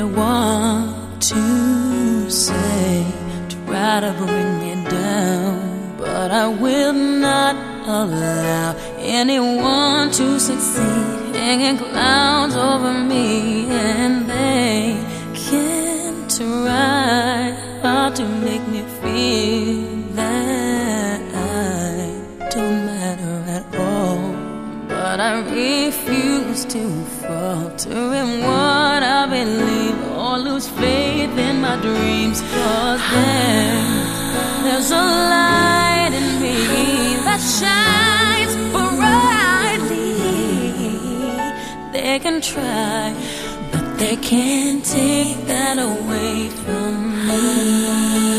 anything want to say, to try to bring me down. But I will not allow anyone to succeed, hanging clouds over me, and they can't try hard to make me But I refuse to falter in what I believe or lose faith in my dreams. Cause there, there's a light in me that shines brightly. They can try, but they can't take that away from me.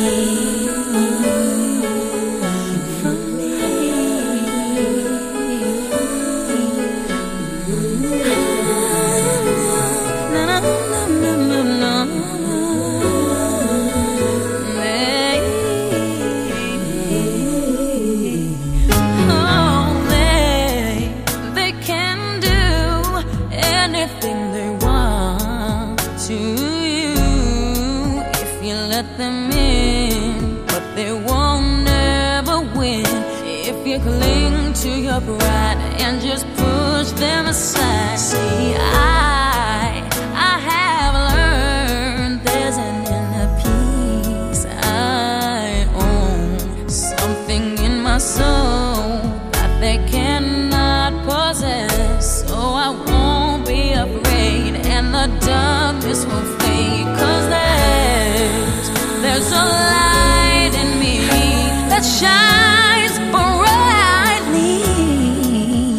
Let them in, but they won't ever win if you cling to your pride and just push them aside. See, I, shines brightly.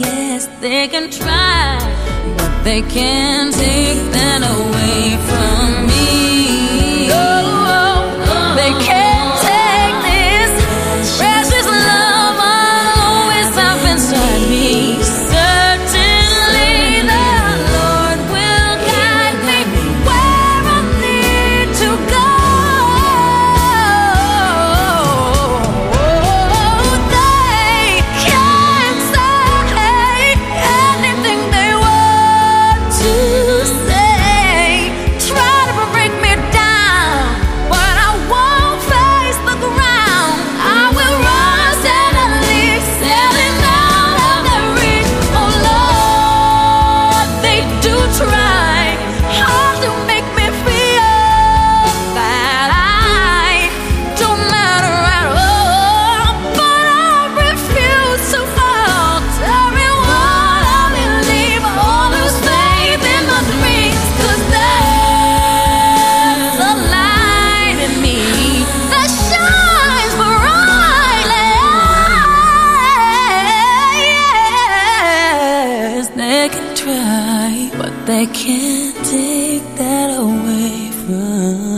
Yes, they can try, but they can't take that away from I can't take that away from